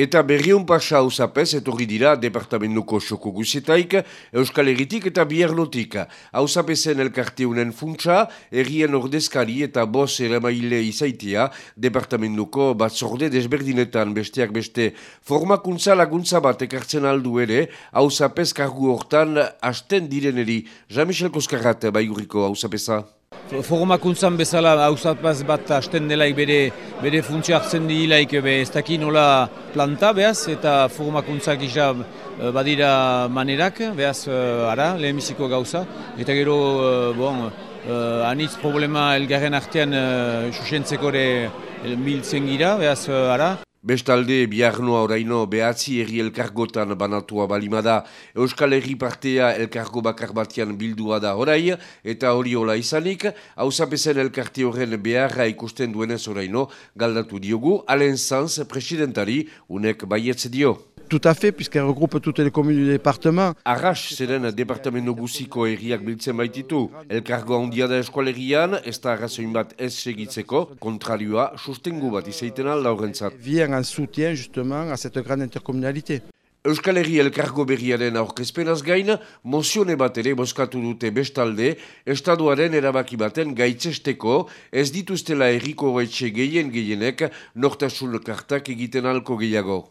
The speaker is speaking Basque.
Eta berriun pasa hausapez etorri dira departamentuko xoko guzetaik, Euskal Herritik eta Biarlotik. Hausapezen elkarteunen funtsa, errien ordezkari eta bos eramaile izaitia, departamentuko batzorde desberdinetan besteak beste formakuntza laguntza bat ekartzen aldu ere, hausapez kargu hortan hasten direneri. Jean-Michel Koskarrat, baiguriko hausapeza. Formakuntzan bezala hausapaz bat hasten delaik bere, bere funtzio hartzen dilaik be, ez daki nola planta behaz eta formakuntzak isa eh, badira manerak behaz eh, ara, lehenbiziko gauza. Eta gero, eh, bon, anitz problema elgarren artean susentzeko ere miltzen gira, behaz ara. Bestalde, biharnoa oraino behatzi erri elkargotan banatua balimada Euskal Herri partea elkargo bakar batian bildua da orai eta hori hola izanik, hausapezen elkarte horren beharra ikusten duenez oraino galdatu diogu, alen zanz presidentari unek baietz dio. Tout à fait, puisqu'elle regroupe toutes les communes du département. Arras, zeren departamento guziko erriak biltzen baititu. Elkargo handia da eskualerian, ez da arrazoin bat ez segitzeko, kontrarioa sustengu bat izaiten alda horrentzat. Vien en soutien, justement, à cette grande intercommunalité. Euskal Herri elkargo berriaren aurkezpenaz gain, mozione bat ere boskatu dute bestalde, estaduaren erabaki baten gaitzesteko, ez dituztela erriko gaitxe gehien gehienek, nortasun kartak egiten alko gehiago.